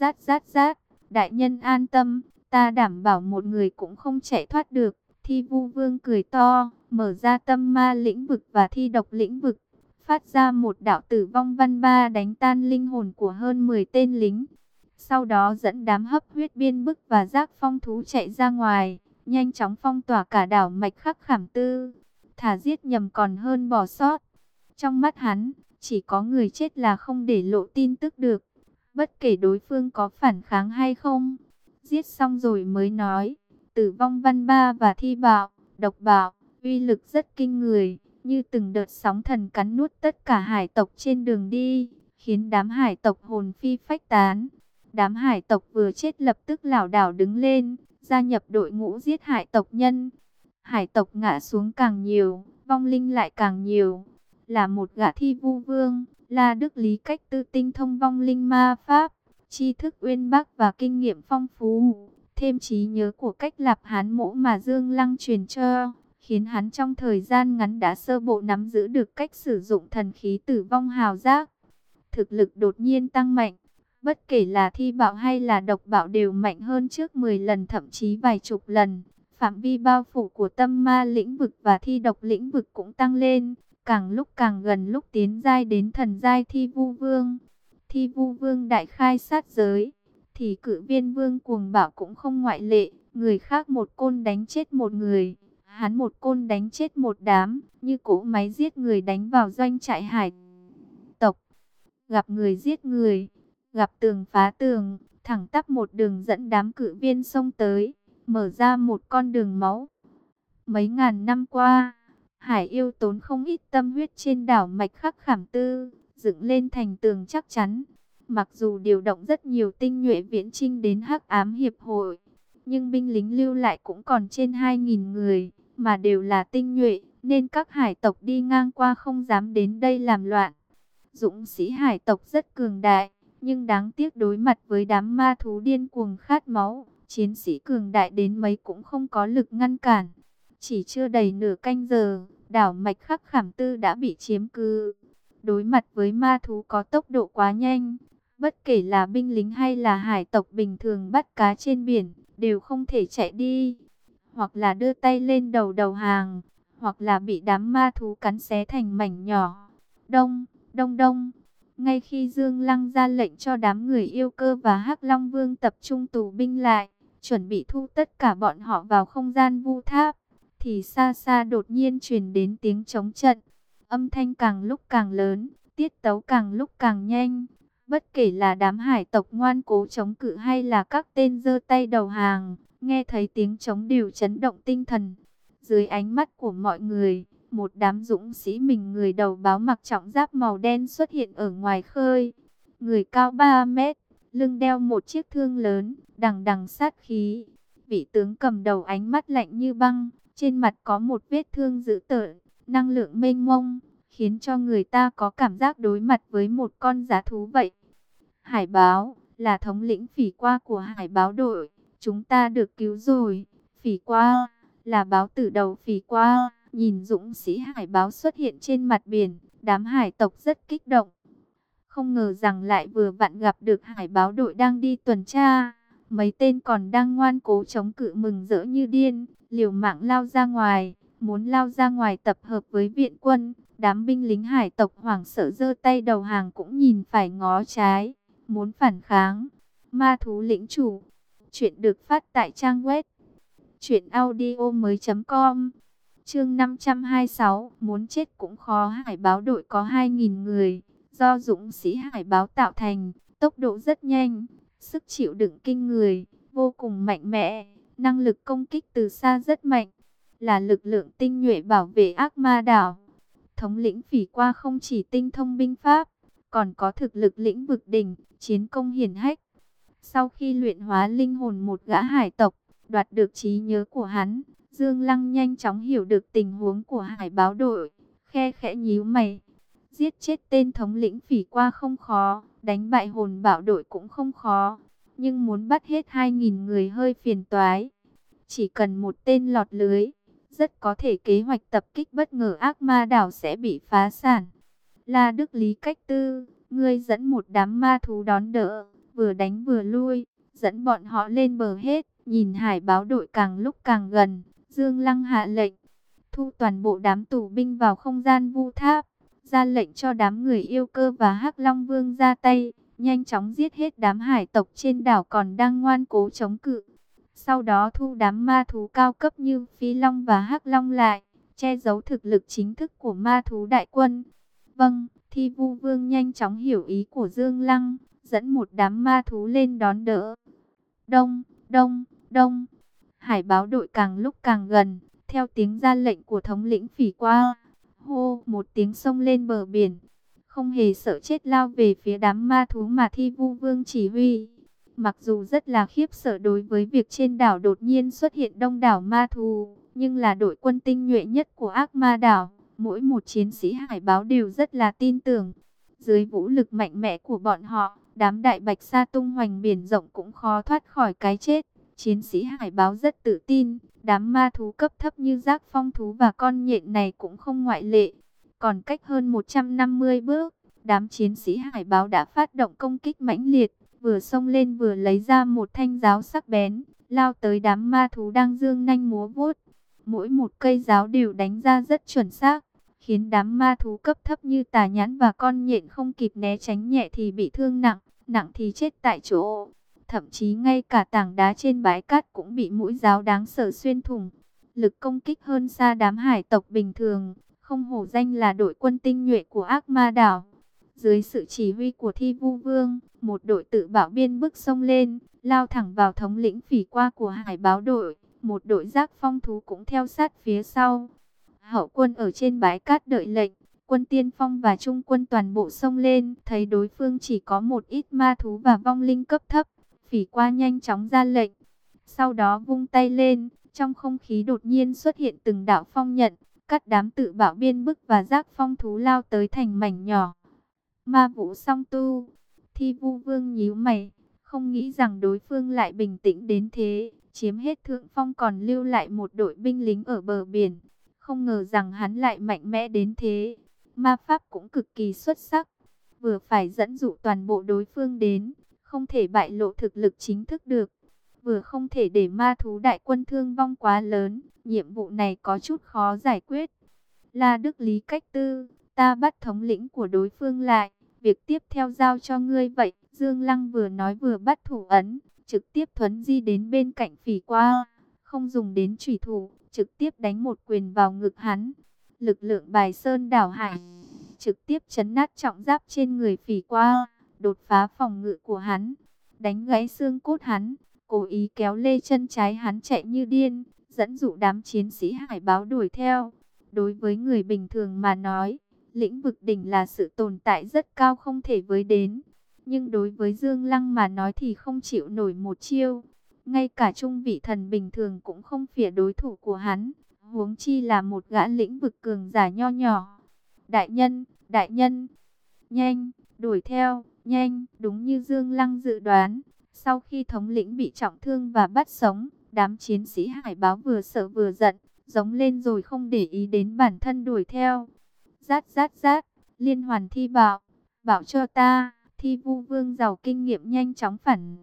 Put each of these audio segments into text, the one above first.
Rát rát rát, đại nhân an tâm, ta đảm bảo một người cũng không chạy thoát được. Thi vu vương cười to, mở ra tâm ma lĩnh vực và thi độc lĩnh vực. Phát ra một đạo tử vong văn ba đánh tan linh hồn của hơn 10 tên lính. Sau đó dẫn đám hấp huyết biên bức và giác phong thú chạy ra ngoài, nhanh chóng phong tỏa cả đảo mạch khắc khảm tư. Thả giết nhầm còn hơn bỏ sót. Trong mắt hắn, chỉ có người chết là không để lộ tin tức được. Bất kể đối phương có phản kháng hay không. Giết xong rồi mới nói. Tử vong văn ba và thi bạo, độc bạo, uy lực rất kinh người. Như từng đợt sóng thần cắn nuốt tất cả hải tộc trên đường đi. Khiến đám hải tộc hồn phi phách tán. Đám hải tộc vừa chết lập tức lảo đảo đứng lên. Gia nhập đội ngũ giết hải tộc nhân. Hải tộc ngã xuống càng nhiều, vong linh lại càng nhiều là một gã thi vu vương, là Đức Lý cách tư tinh thông vong linh ma pháp, tri thức uyên bác và kinh nghiệm phong phú, thêm trí nhớ của cách lạp hán mỗ mà Dương Lăng truyền cho, khiến hắn trong thời gian ngắn đã sơ bộ nắm giữ được cách sử dụng thần khí tử vong hào giác. Thực lực đột nhiên tăng mạnh, bất kể là thi bạo hay là độc bạo đều mạnh hơn trước 10 lần thậm chí vài chục lần. Phạm vi bao phủ của tâm ma lĩnh vực và thi độc lĩnh vực cũng tăng lên, càng lúc càng gần lúc tiến giai đến thần giai thi vu vương. Thi vu vương đại khai sát giới, thì cử viên vương cuồng bảo cũng không ngoại lệ, người khác một côn đánh chết một người, hắn một côn đánh chết một đám, như cỗ máy giết người đánh vào doanh trại hải tộc. Gặp người giết người, gặp tường phá tường, thẳng tắp một đường dẫn đám cử viên xông tới, mở ra một con đường máu. Mấy ngàn năm qua, Hải yêu tốn không ít tâm huyết trên đảo Mạch Khắc Khảm Tư, dựng lên thành tường chắc chắn. Mặc dù điều động rất nhiều tinh nhuệ viễn trinh đến Hắc Ám Hiệp hội, nhưng binh lính lưu lại cũng còn trên 2.000 người, mà đều là tinh nhuệ, nên các hải tộc đi ngang qua không dám đến đây làm loạn. Dũng sĩ hải tộc rất cường đại, nhưng đáng tiếc đối mặt với đám ma thú điên cuồng khát máu, chiến sĩ cường đại đến mấy cũng không có lực ngăn cản. Chỉ chưa đầy nửa canh giờ, đảo mạch khắc khảm tư đã bị chiếm cứ. Đối mặt với ma thú có tốc độ quá nhanh, bất kể là binh lính hay là hải tộc bình thường bắt cá trên biển, đều không thể chạy đi. Hoặc là đưa tay lên đầu đầu hàng, hoặc là bị đám ma thú cắn xé thành mảnh nhỏ. Đông, đông đông. Ngay khi Dương Lăng ra lệnh cho đám người yêu cơ và hắc Long Vương tập trung tù binh lại, chuẩn bị thu tất cả bọn họ vào không gian vu tháp thì xa xa đột nhiên truyền đến tiếng chống trận. Âm thanh càng lúc càng lớn, tiết tấu càng lúc càng nhanh. Bất kể là đám hải tộc ngoan cố chống cự hay là các tên dơ tay đầu hàng, nghe thấy tiếng chống đều chấn động tinh thần. Dưới ánh mắt của mọi người, một đám dũng sĩ mình người đầu báo mặc trọng giáp màu đen xuất hiện ở ngoài khơi. Người cao 3 mét, lưng đeo một chiếc thương lớn, đằng đằng sát khí. Vị tướng cầm đầu ánh mắt lạnh như băng, trên mặt có một vết thương dữ tợn, năng lượng mênh mông, khiến cho người ta có cảm giác đối mặt với một con giá thú vậy. Hải báo, là thống lĩnh phỉ qua của hải báo đội, chúng ta được cứu rồi. Phỉ qua, là báo tử đầu phỉ qua, nhìn dũng sĩ hải báo xuất hiện trên mặt biển, đám hải tộc rất kích động. Không ngờ rằng lại vừa vặn gặp được hải báo đội đang đi tuần tra. Mấy tên còn đang ngoan cố chống cự mừng rỡ như điên, liều mạng lao ra ngoài, muốn lao ra ngoài tập hợp với viện quân. Đám binh lính hải tộc hoảng sợ giơ tay đầu hàng cũng nhìn phải ngó trái, muốn phản kháng. Ma thú lĩnh chủ, chuyện được phát tại trang web truyệnaudiomoi.com. Chương 526, muốn chết cũng khó, hải báo đội có 2000 người, do dũng sĩ hải báo tạo thành, tốc độ rất nhanh, sức chịu đựng kinh người, vô cùng mạnh mẽ, năng lực công kích từ xa rất mạnh, là lực lượng tinh nhuệ bảo vệ ác ma đảo. Thống lĩnh phỉ qua không chỉ tinh thông binh pháp, còn có thực lực lĩnh vực đỉnh, chiến công hiển hách. Sau khi luyện hóa linh hồn một gã hải tộc, đoạt được trí nhớ của hắn, Dương Lăng nhanh chóng hiểu được tình huống của hải báo đội, khe khẽ nhíu mày. Giết chết tên thống lĩnh phỉ qua không khó, đánh bại hồn bảo đội cũng không khó, nhưng muốn bắt hết 2.000 người hơi phiền toái. Chỉ cần một tên lọt lưới, rất có thể kế hoạch tập kích bất ngờ ác ma đảo sẽ bị phá sản. La Đức Lý Cách Tư, ngươi dẫn một đám ma thú đón đỡ, vừa đánh vừa lui, dẫn bọn họ lên bờ hết, nhìn hải báo đội càng lúc càng gần, Dương Lăng hạ lệnh, thu toàn bộ đám tù binh vào không gian vu tháp, ra lệnh cho đám người yêu cơ và hắc Long Vương ra tay, nhanh chóng giết hết đám hải tộc trên đảo còn đang ngoan cố chống cự. Sau đó thu đám ma thú cao cấp như Phi Long và hắc Long lại, che giấu thực lực chính thức của ma thú đại quân. Vâng, Thi Vu Vương nhanh chóng hiểu ý của Dương Lăng, dẫn một đám ma thú lên đón đỡ. Đông, đông, đông. Hải báo đội càng lúc càng gần, theo tiếng ra lệnh của thống lĩnh phỉ qua. Hô, một tiếng sông lên bờ biển. Không hề sợ chết lao về phía đám ma thú mà Thi Vu Vương chỉ huy. Mặc dù rất là khiếp sợ đối với việc trên đảo đột nhiên xuất hiện đông đảo ma thú, nhưng là đội quân tinh nhuệ nhất của ác ma đảo. Mỗi một chiến sĩ hải báo đều rất là tin tưởng. Dưới vũ lực mạnh mẽ của bọn họ, đám đại bạch sa tung hoành biển rộng cũng khó thoát khỏi cái chết. Chiến sĩ hải báo rất tự tin, đám ma thú cấp thấp như giác phong thú và con nhện này cũng không ngoại lệ. Còn cách hơn 150 bước, đám chiến sĩ hải báo đã phát động công kích mãnh liệt, vừa xông lên vừa lấy ra một thanh giáo sắc bén, lao tới đám ma thú đang dương nanh múa vuốt. Mỗi một cây giáo đều đánh ra rất chuẩn xác, khiến đám ma thú cấp thấp như tà nhãn và con nhện không kịp né tránh nhẹ thì bị thương nặng, nặng thì chết tại chỗ. Thậm chí ngay cả tảng đá trên bãi cát cũng bị mũi giáo đáng sợ xuyên thủng. Lực công kích hơn xa đám hải tộc bình thường, không hổ danh là đội quân tinh nhuệ của ác ma đảo. Dưới sự chỉ huy của Thi Vu Vương, một đội tự bảo biên bước sông lên, lao thẳng vào thống lĩnh phỉ qua của hải báo đội. Một đội giác phong thú cũng theo sát phía sau. Hậu quân ở trên bãi cát đợi lệnh, quân tiên phong và trung quân toàn bộ sông lên, thấy đối phương chỉ có một ít ma thú và vong linh cấp thấp. Phỉ qua nhanh chóng ra lệnh, sau đó vung tay lên, trong không khí đột nhiên xuất hiện từng đạo phong nhận, cắt đám tự bảo biên bức và giác phong thú lao tới thành mảnh nhỏ. Ma vũ song tu, thi vu vương nhíu mày, không nghĩ rằng đối phương lại bình tĩnh đến thế, chiếm hết thượng phong còn lưu lại một đội binh lính ở bờ biển. Không ngờ rằng hắn lại mạnh mẽ đến thế. Ma pháp cũng cực kỳ xuất sắc. Vừa phải dẫn dụ toàn bộ đối phương đến. Không thể bại lộ thực lực chính thức được. Vừa không thể để ma thú đại quân thương vong quá lớn. Nhiệm vụ này có chút khó giải quyết. La Đức Lý cách tư. Ta bắt thống lĩnh của đối phương lại. Việc tiếp theo giao cho ngươi vậy. Dương Lăng vừa nói vừa bắt thủ ấn. Trực tiếp thuấn di đến bên cạnh phỉ qua. Không dùng đến trùy thủ trực tiếp đánh một quyền vào ngực hắn. Lực lượng bài sơn đảo hải, trực tiếp chấn nát trọng giáp trên người phỉ qua, đột phá phòng ngự của hắn, đánh gãy xương cốt hắn, cố ý kéo lê chân trái hắn chạy như điên, dẫn dụ đám chiến sĩ hải báo đuổi theo. Đối với người bình thường mà nói, lĩnh vực đỉnh là sự tồn tại rất cao không thể với đến. Nhưng đối với Dương Lăng mà nói thì không chịu nổi một chiêu. Ngay cả trung vị thần bình thường cũng không phỉa đối thủ của hắn. Huống chi là một gã lĩnh vực cường giả nho nhỏ. Đại nhân, đại nhân, nhanh, đuổi theo, nhanh, đúng như Dương Lăng dự đoán. Sau khi thống lĩnh bị trọng thương và bắt sống, đám chiến sĩ hải báo vừa sợ vừa giận, giống lên rồi không để ý đến bản thân đuổi theo. Rát rát rát, liên hoàn thi bảo, bảo cho ta, thi vu vương giàu kinh nghiệm nhanh chóng phản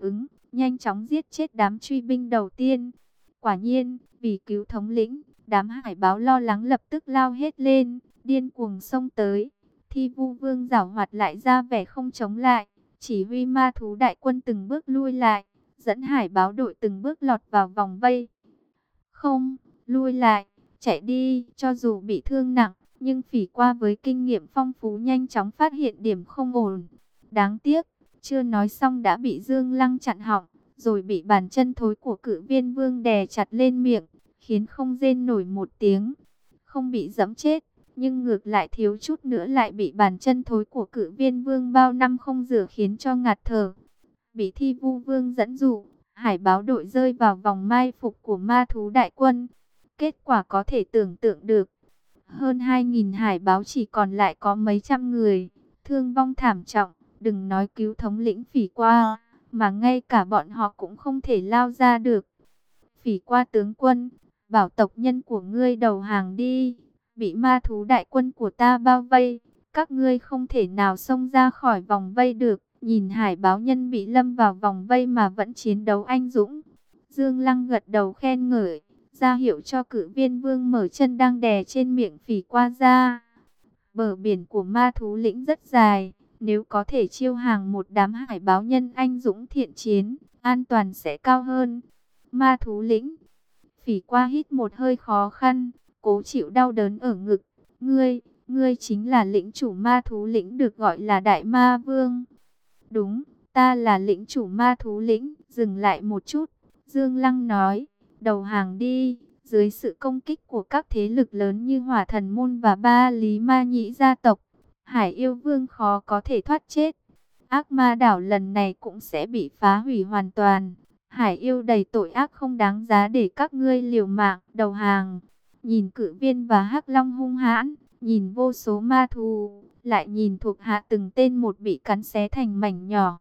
ứng, nhanh chóng giết chết đám truy binh đầu tiên. Quả nhiên, vì cứu thống lĩnh, đám hải báo lo lắng lập tức lao hết lên, điên cuồng xông tới. Thi vu vương giảo hoạt lại ra vẻ không chống lại, chỉ huy ma thú đại quân từng bước lui lại, dẫn hải báo đội từng bước lọt vào vòng vây. Không, lui lại, chạy đi, cho dù bị thương nặng, nhưng phỉ qua với kinh nghiệm phong phú nhanh chóng phát hiện điểm không ổn. Đáng tiếc, chưa nói xong đã bị Dương Lăng chặn họng, rồi bị bàn chân thối của Cự viên vương đè chặt lên miệng, khiến không rên nổi một tiếng. Không bị dẫm chết, nhưng ngược lại thiếu chút nữa lại bị bàn chân thối của cự viên vương bao năm không rửa khiến cho ngạt thở. Bị thi vu vương dẫn dụ, hải báo đội rơi vào vòng mai phục của ma thú đại quân. Kết quả có thể tưởng tượng được. Hơn 2.000 hải báo chỉ còn lại có mấy trăm người, thương vong thảm trọng. Đừng nói cứu thống lĩnh phỉ qua, mà ngay cả bọn họ cũng không thể lao ra được. Phỉ qua tướng quân, bảo tộc nhân của ngươi đầu hàng đi, bị ma thú đại quân của ta bao vây, Các ngươi không thể nào xông ra khỏi vòng vây được. Nhìn hải báo nhân bị lâm vào vòng vây mà vẫn chiến đấu anh dũng. Dương Lăng gật đầu khen ngợi, ra hiệu cho cử viên vương mở chân đang đè trên miệng phỉ qua ra. Bờ biển của ma thú lĩnh rất dài, nếu có thể chiêu hàng một đám hải báo nhân anh dũng thiện chiến, an toàn sẽ cao hơn. Ma thú lĩnh, phỉ qua hít một hơi khó khăn, cố chịu đau đớn ở ngực. Ngươi, ngươi chính là lĩnh chủ ma thú lĩnh được gọi là Đại Ma Vương. Đúng, ta là lĩnh chủ ma thú lĩnh, dừng lại một chút. Dương Lăng nói, đầu hàng đi, dưới sự công kích của các thế lực lớn như Hỏa Thần Môn và Ba Lý Ma Nhĩ gia tộc, Hải Yêu Vương khó có thể thoát chết. Ác ma đảo lần này cũng sẽ bị phá hủy hoàn toàn. Hải yêu đầy tội ác không đáng giá để các ngươi liều mạng đầu hàng. Nhìn cử viên và hắc long hung hãn, nhìn vô số ma thù, lại nhìn thuộc hạ từng tên một bị cắn xé thành mảnh nhỏ.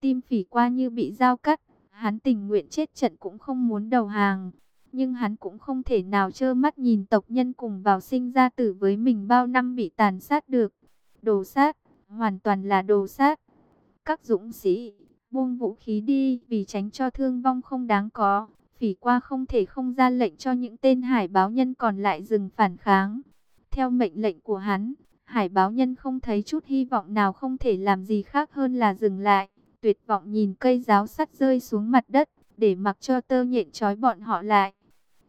Tim phỉ qua như bị dao cắt, hắn tình nguyện chết trận cũng không muốn đầu hàng. Nhưng hắn cũng không thể nào trơ mắt nhìn tộc nhân cùng vào sinh ra tử với mình bao năm bị tàn sát được. Đồ sát, hoàn toàn là đồ sát. Các dũng sĩ, buông vũ khí đi vì tránh cho thương vong không đáng có. Phỉ qua không thể không ra lệnh cho những tên hải báo nhân còn lại dừng phản kháng. Theo mệnh lệnh của hắn, hải báo nhân không thấy chút hy vọng nào không thể làm gì khác hơn là dừng lại. Tuyệt vọng nhìn cây giáo sắt rơi xuống mặt đất, để mặc cho tơ nhện trói bọn họ lại.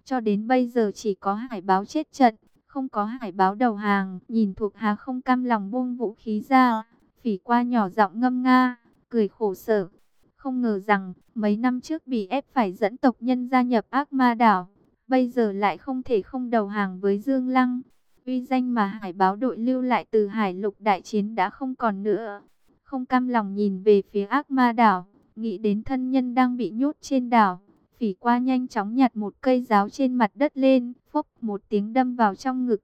Cho đến bây giờ chỉ có hải báo chết trận, không có hải báo đầu hàng. Nhìn thuộc hà không cam lòng buông vũ khí ra, phỉ qua nhỏ giọng ngâm nga, cười khổ sở. Không ngờ rằng, mấy năm trước bị ép phải dẫn tộc nhân gia nhập ác ma đảo. Bây giờ lại không thể không đầu hàng với Dương Lăng. Uy danh mà hải báo đội lưu lại từ hải lục đại chiến đã không còn nữa. Không cam lòng nhìn về phía ác ma đảo, nghĩ đến thân nhân đang bị nhốt trên đảo. Phỉ qua nhanh chóng nhặt một cây giáo trên mặt đất lên, phốc một tiếng đâm vào trong ngực.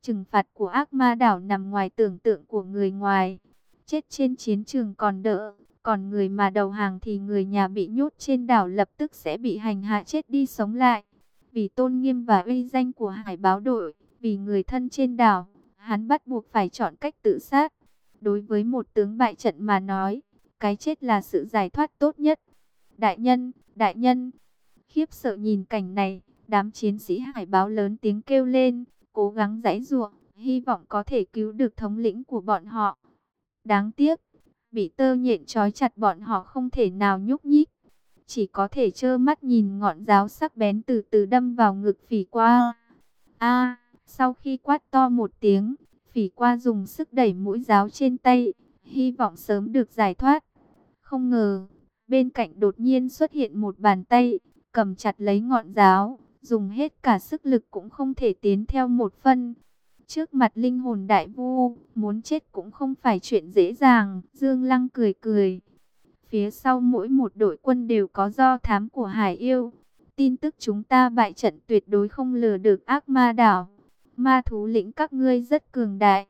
Trừng phạt của ác ma đảo nằm ngoài tưởng tượng của người ngoài. Chết trên chiến trường còn đỡ, còn người mà đầu hàng thì người nhà bị nhốt trên đảo lập tức sẽ bị hành hạ chết đi sống lại. Vì tôn nghiêm và uy danh của hải báo đội, vì người thân trên đảo, hắn bắt buộc phải chọn cách tự sát. Đối với một tướng bại trận mà nói, cái chết là sự giải thoát tốt nhất. Đại nhân, đại nhân, khiếp sợ nhìn cảnh này, đám chiến sĩ hải báo lớn tiếng kêu lên, cố gắng giãy giụa, hy vọng có thể cứu được thống lĩnh của bọn họ. Đáng tiếc, bị tơ nhện trói chặt bọn họ không thể nào nhúc nhích, chỉ có thể trơ mắt nhìn ngọn giáo sắc bén từ từ đâm vào ngực phỉ qua. A, sau khi quát to một tiếng, phỉ qua dùng sức đẩy mũi giáo trên tay, hy vọng sớm được giải thoát. Không ngờ, bên cạnh đột nhiên xuất hiện một bàn tay, cầm chặt lấy ngọn giáo, dùng hết cả sức lực cũng không thể tiến theo một phân. Trước mặt linh hồn đại vu, muốn chết cũng không phải chuyện dễ dàng, Dương Lăng cười cười. Phía sau mỗi một đội quân đều có do thám của Hải Yêu. Tin tức chúng ta bại trận tuyệt đối không lừa được ác ma đảo. Ma thú lĩnh các ngươi rất cường đại,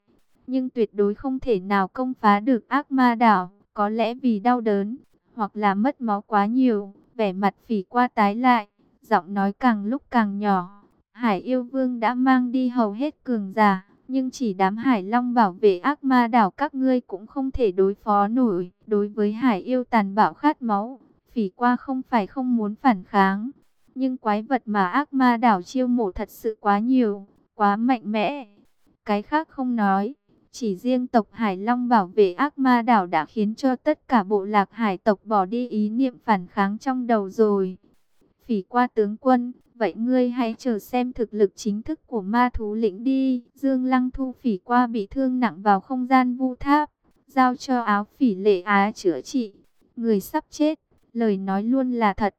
nhưng tuyệt đối không thể nào công phá được ác ma đảo. Có lẽ vì đau đớn, hoặc là mất máu quá nhiều, vẻ mặt phỉ qua tái lại, giọng nói càng lúc càng nhỏ. Hải yêu vương đã mang đi hầu hết cường giả, nhưng chỉ đám hải long bảo vệ ác ma đảo các ngươi cũng không thể đối phó nổi. Đối với hải yêu tàn bạo khát máu, phỉ qua không phải không muốn phản kháng. Nhưng quái vật mà ác ma đảo chiêu mộ thật sự quá nhiều, quá mạnh mẽ. Cái khác không nói, chỉ riêng tộc Hải Long bảo vệ ác ma đảo đã khiến cho tất cả bộ lạc hải tộc bỏ đi ý niệm phản kháng trong đầu rồi. Phỉ qua tướng quân, vậy ngươi hãy chờ xem thực lực chính thức của ma thú lĩnh đi. Dương Lăng thu phỉ qua bị thương nặng vào không gian vu tháp, giao cho áo phỉ lệ á chữa trị. Người sắp chết, lời nói luôn là thật.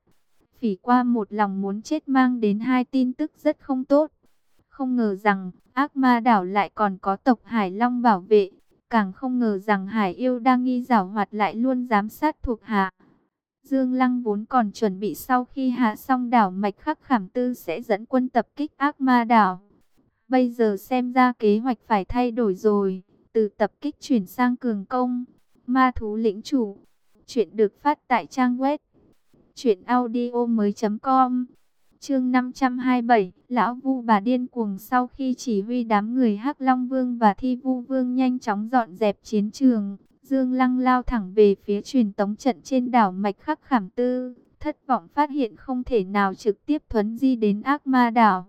Phỉ qua một lòng muốn chết mang đến hai tin tức rất không tốt. Không ngờ rằng, ác ma đảo lại còn có tộc Hải Long bảo vệ. Càng không ngờ rằng Hải yêu đang nghi giảo hoạt lại luôn giám sát thuộc hạ. Dương Lăng vốn còn chuẩn bị sau khi hạ xong đảo mạch khắc khảm tư sẽ dẫn quân tập kích ác ma đảo. Bây giờ xem ra kế hoạch phải thay đổi rồi, từ tập kích chuyển sang cường công. Ma thú lĩnh chủ, chuyện được phát tại trang web chuyện audio mới.com Chương 527, lão Vu bà điên cuồng sau khi chỉ huy đám người Hắc Long Vương và Thi Vu Vương nhanh chóng dọn dẹp chiến trường, Dương Lăng lao thẳng về phía truyền tống trận trên đảo Mạch Khắc Khảm Tư, thất vọng phát hiện không thể nào trực tiếp thuấn di đến Ác Ma đảo.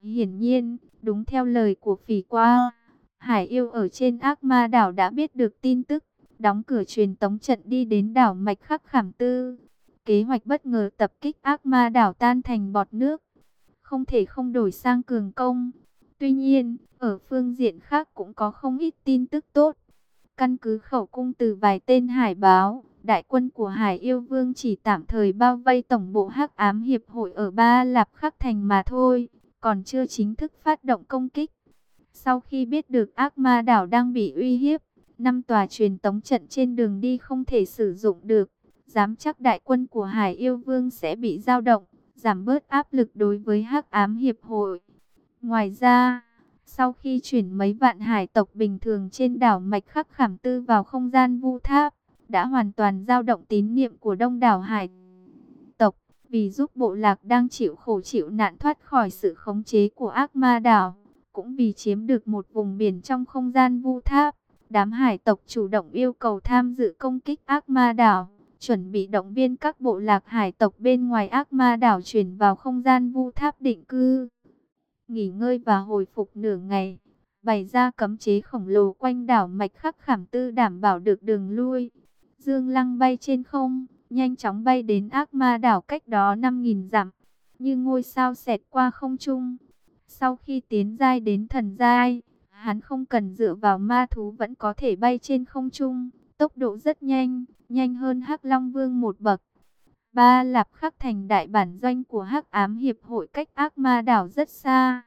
Hiển nhiên, đúng theo lời của Phỉ Qua, Hải Yêu ở trên Ác Ma đảo đã biết được tin tức, đóng cửa truyền tống trận đi đến đảo Mạch Khắc Khảm Tư. Kế hoạch bất ngờ tập kích ác ma đảo tan thành bọt nước. Không thể không đổi sang cường công. Tuy nhiên, ở phương diện khác cũng có không ít tin tức tốt. Căn cứ khẩu cung từ vài tên hải báo, đại quân của Hải Yêu Vương chỉ tạm thời bao vây tổng bộ Hắc Ám Hiệp hội ở Ba Lạp Khắc Thành mà thôi, còn chưa chính thức phát động công kích. Sau khi biết được ác ma đảo đang bị uy hiếp, năm tòa truyền tống trận trên đường đi không thể sử dụng được, dám chắc đại quân của Hải Yêu Vương sẽ bị dao động, giảm bớt áp lực đối với Hắc Ám Hiệp hội. Ngoài ra, sau khi chuyển mấy vạn hải tộc bình thường trên đảo Mạch Khắc Khảm Tư vào không gian vu tháp, đã hoàn toàn dao động tín niệm của đông đảo hải tộc, vì giúp bộ lạc đang chịu khổ chịu nạn thoát khỏi sự khống chế của ác ma đảo, cũng vì chiếm được một vùng biển trong không gian vu tháp. Đám hải tộc chủ động yêu cầu tham dự công kích ác ma đảo chuẩn bị động viên các bộ lạc hải tộc bên ngoài ác ma đảo chuyển vào không gian vu tháp định cư. Nghỉ ngơi và hồi phục nửa ngày, bày ra cấm chế khổng lồ quanh đảo mạch khắc khảm tư đảm bảo được đường lui. Dương Lăng bay trên không, nhanh chóng bay đến ác ma đảo cách đó 5.000 dặm, như ngôi sao xẹt qua không trung. Sau khi tiến giai đến thần giai, hắn không cần dựa vào ma thú vẫn có thể bay trên không trung, tốc độ rất nhanh, nhanh hơn Hắc Long Vương một bậc. Ba Lạp Khắc thành đại bản doanh của Hắc Ám Hiệp hội cách ác ma đảo rất xa.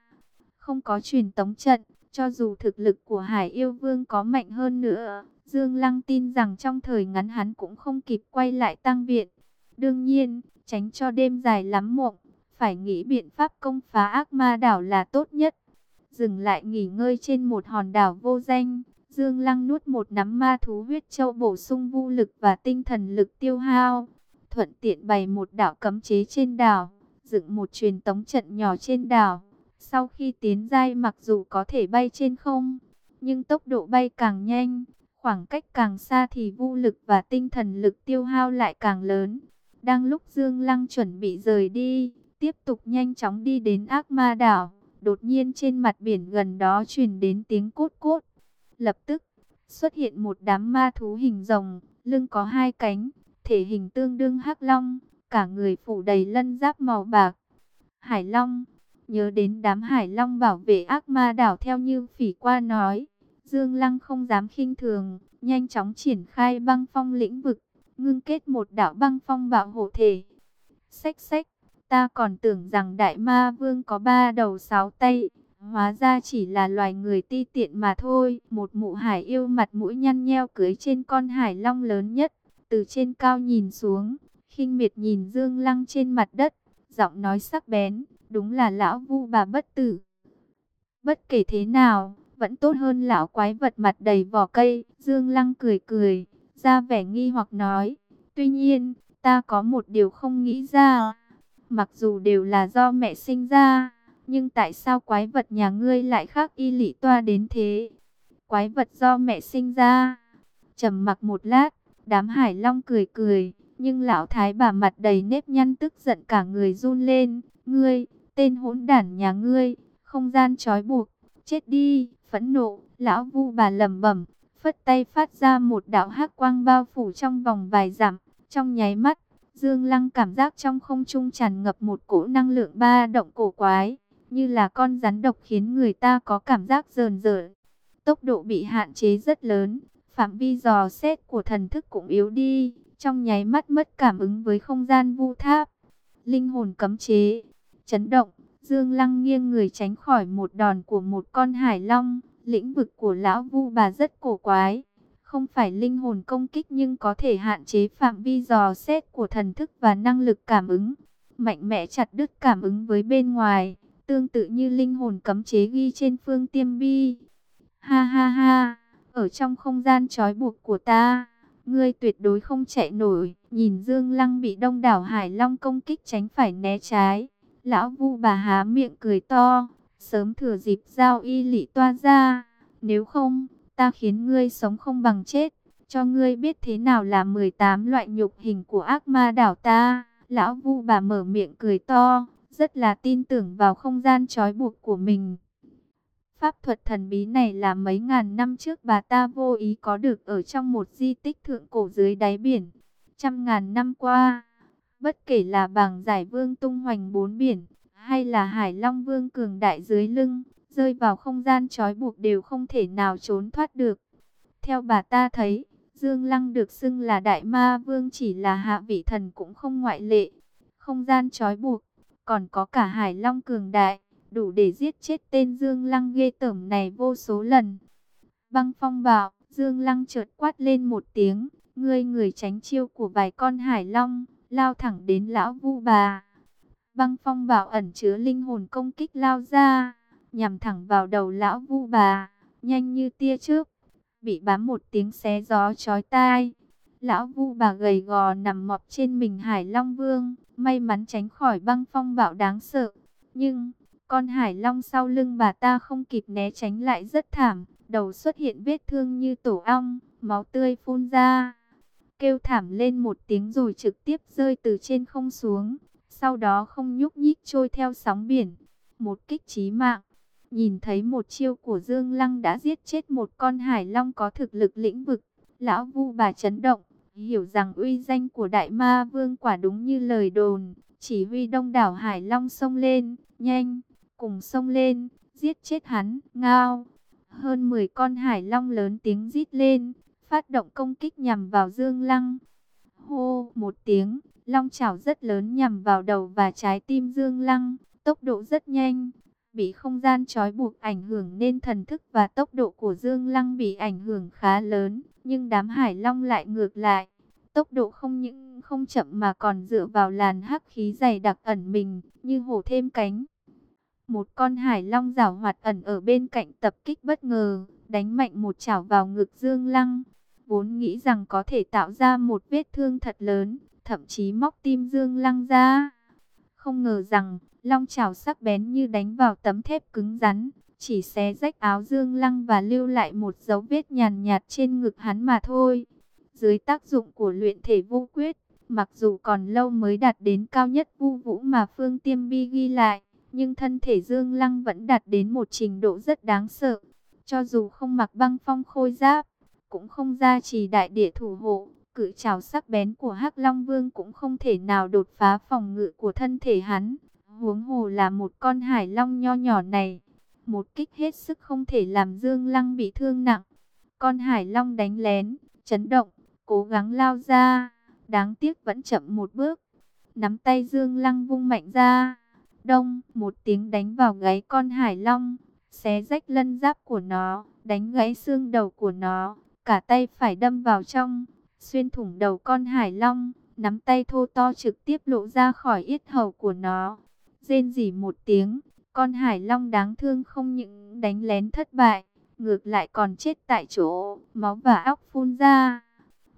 Không có truyền tống trận, cho dù thực lực của Hải Yêu Vương có mạnh hơn nữa, Dương Lăng tin rằng trong thời ngắn hắn cũng không kịp quay lại tăng viện. Đương nhiên, tránh cho đêm dài lắm mộng, phải nghĩ biện pháp công phá ác ma đảo là tốt nhất. Dừng lại nghỉ ngơi trên một hòn đảo vô danh, Dương Lăng nuốt một nắm ma thú huyết châu bổ sung vô lực và tinh thần lực tiêu hao. Thuận tiện bày một đảo cấm chế trên đảo, dựng một truyền tống trận nhỏ trên đảo. Sau khi tiến giai mặc dù có thể bay trên không, nhưng tốc độ bay càng nhanh, khoảng cách càng xa thì vô lực và tinh thần lực tiêu hao lại càng lớn. Đang lúc Dương Lăng chuẩn bị rời đi, tiếp tục nhanh chóng đi đến ác ma đảo. Đột nhiên trên mặt biển gần đó truyền đến tiếng cốt cốt. Lập tức, xuất hiện một đám ma thú hình rồng, lưng có hai cánh, thể hình tương đương hắc long, cả người phủ đầy lân giáp màu bạc. Hải Long, nhớ đến đám Hải Long bảo vệ ác ma đảo theo như phỉ qua nói. Dương Lăng không dám khinh thường, nhanh chóng triển khai băng phong lĩnh vực, ngưng kết một đạo băng phong bảo hộ thể. Xách xách, ta còn tưởng rằng đại ma vương có ba đầu sáu tay, Hóa ra chỉ là loài người ti tiện mà thôi. Một mụ hải yêu mặt mũi nhăn nheo cưới trên con hải long lớn nhất. Từ trên cao nhìn xuống, khinh miệt nhìn Dương Lăng trên mặt đất. Giọng nói sắc bén, đúng là lão vu bà bất tử. Bất kể thế nào, vẫn tốt hơn lão quái vật mặt đầy vỏ cây. Dương Lăng cười cười, ra vẻ nghi hoặc nói. Tuy nhiên, ta có một điều không nghĩ ra. Mặc dù đều là do mẹ sinh ra nhưng tại sao quái vật nhà ngươi lại khác y lị toa đến thế? Quái vật do mẹ sinh ra. trầm mặc một lát, đám hải long cười cười, nhưng lão thái bà mặt đầy nếp nhăn tức giận cả người run lên. Ngươi, tên hỗn đản nhà ngươi, không gian trói buộc, chết đi, phẫn nộ, lão vu bà lẩm bẩm, phất tay phát ra một đạo hắc quang bao phủ trong vòng vài dặm, trong nháy mắt, Dương Lăng cảm giác trong không trung tràn ngập một cỗ năng lượng ba động cổ quái như là con rắn độc khiến người ta có cảm giác rờn rợn. Tốc độ bị hạn chế rất lớn, phạm vi dò xét của thần thức cũng yếu đi, trong nháy mắt mất cảm ứng với không gian vu tháp. Linh hồn cấm chế, chấn động, Dương Lăng nghiêng người tránh khỏi một đòn của một con hải long, lĩnh vực của lão vu bà rất cổ quái. Không phải linh hồn công kích nhưng có thể hạn chế phạm vi dò xét của thần thức và năng lực cảm ứng. Mạnh mẽ chặt đứt cảm ứng với bên ngoài tương tự như linh hồn cấm chế ghi trên phương tiêm bi. Ha ha ha, ở trong không gian trói buộc của ta, ngươi tuyệt đối không chạy nổi. Nhìn Dương Lăng bị đông đảo Hải Long công kích tránh phải né trái, Lão vu bà há miệng cười to, sớm thừa dịp giao y lị toa ra, nếu không, ta khiến ngươi sống không bằng chết, cho ngươi biết thế nào là 18 loại nhục hình của ác ma đảo ta. Lão vu bà mở miệng cười to, rất là tin tưởng vào không gian trói buộc của mình. Pháp thuật thần bí này là mấy ngàn năm trước bà ta vô ý có được ở trong một di tích thượng cổ dưới đáy biển. Trăm ngàn năm qua, bất kể là bảng giải vương tung hoành bốn biển, hay là hải long vương cường đại dưới lưng, rơi vào không gian trói buộc đều không thể nào trốn thoát được. Theo bà ta thấy, Dương Lăng được xưng là đại ma vương chỉ là hạ vị thần cũng không ngoại lệ. Không gian trói buộc, còn có cả hải long cường đại, đủ để giết chết tên Dương Lăng ghê tởm này vô số lần. Băng phong bạo, Dương Lăng chợt quát lên một tiếng, ngươi người tránh chiêu của vài con hải long, lao thẳng đến lão vu bà. Băng phong bạo ẩn chứa linh hồn công kích lao ra, nhằm thẳng vào đầu lão vu bà, nhanh như tia chớp, bị bám một tiếng xé gió chói tai. Lão vu bà gầy gò nằm mọp trên mình Hải Long Vương, may mắn tránh khỏi băng phong bạo đáng sợ. Nhưng, con Hải Long sau lưng bà ta không kịp né tránh lại rất thảm, đầu xuất hiện vết thương như tổ ong, máu tươi phun ra. Kêu thảm lên một tiếng rồi trực tiếp rơi từ trên không xuống, sau đó không nhúc nhích trôi theo sóng biển. Một kích chí mạng, nhìn thấy một chiêu của Dương Lăng đã giết chết một con Hải Long có thực lực lĩnh vực. Lão Vu bà chấn động, hiểu rằng uy danh của Đại Ma Vương quả đúng như lời đồn, chỉ huy đông đảo Hải Long xông lên, nhanh, cùng xông lên, giết chết hắn, ngao. Hơn 10 con Hải Long lớn tiếng rít lên, phát động công kích nhằm vào Dương Lăng. Hô, một tiếng, long chảo rất lớn nhằm vào đầu và trái tim Dương Lăng, tốc độ rất nhanh, bị không gian trói buộc ảnh hưởng nên thần thức và tốc độ của Dương Lăng bị ảnh hưởng khá lớn, nhưng đám hải long lại ngược lại. Tốc độ không những không chậm mà còn dựa vào làn hắc khí dày đặc ẩn mình, như hổ thêm cánh. Một con hải long rảo hoạt ẩn ở bên cạnh tập kích bất ngờ, đánh mạnh một chảo vào ngực Dương Lăng. Vốn nghĩ rằng có thể tạo ra một vết thương thật lớn, thậm chí móc tim Dương Lăng ra. Không ngờ rằng, long chảo sắc bén như đánh vào tấm thép cứng rắn, chỉ xé rách áo Dương Lăng và lưu lại một dấu vết nhàn nhạt trên ngực hắn mà thôi. Dưới tác dụng của luyện thể vô quyết, mặc dù còn lâu mới đạt đến cao nhất vu vũ mà Phương Tiêm Bi ghi lại, nhưng thân thể Dương Lăng vẫn đạt đến một trình độ rất đáng sợ. Cho dù không mặc băng phong khôi giáp, cũng không ra trì đại địa thủ hộ, cự trào sắc bén của Hắc Long Vương cũng không thể nào đột phá phòng ngự của thân thể hắn. Huống hồ là một con hải long nho nhỏ này, một kích hết sức không thể làm Dương Lăng bị thương nặng. Con hải long đánh lén, chấn động, cố gắng lao ra, đáng tiếc vẫn chậm một bước. Nắm tay Dương Lăng vung mạnh ra, đông, một tiếng đánh vào gáy con hải long, xé rách lân giáp của nó, đánh gãy xương đầu của nó, cả tay phải đâm vào trong, xuyên thủng đầu con hải long, nắm tay thô to trực tiếp lộ ra khỏi yết hầu của nó. Rên rỉ một tiếng, con hải long đáng thương không những đánh lén thất bại, ngược lại còn chết tại chỗ, máu và óc phun ra.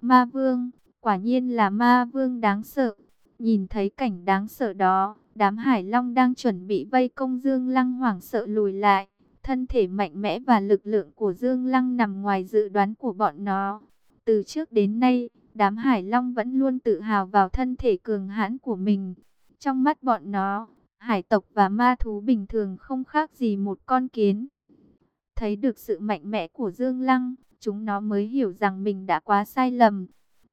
Ma vương, quả nhiên là ma vương đáng sợ. Nhìn thấy cảnh đáng sợ đó, đám hải long đang chuẩn bị vây công Dương Lăng hoảng sợ lùi lại. Thân thể mạnh mẽ và lực lượng của Dương Lăng nằm ngoài dự đoán của bọn nó. Từ trước đến nay, đám hải long vẫn luôn tự hào vào thân thể cường hãn của mình. Trong mắt bọn nó, hải tộc và ma thú bình thường không khác gì một con kiến. Thấy được sự mạnh mẽ của Dương Lăng, chúng nó mới hiểu rằng mình đã quá sai lầm.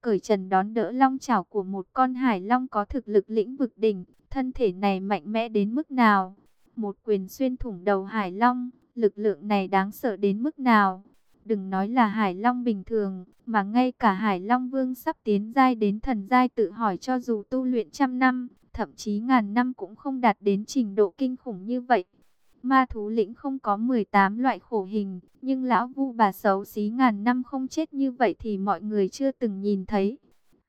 Cởi trần đón đỡ long chảo của một con hải long có thực lực lĩnh vực đỉnh, thân thể này mạnh mẽ đến mức nào? Một quyền xuyên thủng đầu hải long, lực lượng này đáng sợ đến mức nào? Đừng nói là hải long bình thường, mà ngay cả hải long vương sắp tiến giai đến thần giai tự hỏi cho dù tu luyện trăm năm, thậm chí ngàn năm cũng không đạt đến trình độ kinh khủng như vậy. Ma thú lĩnh không có 18 loại khổ hình, nhưng lão vu bà xấu xí ngàn năm không chết như vậy thì mọi người chưa từng nhìn thấy.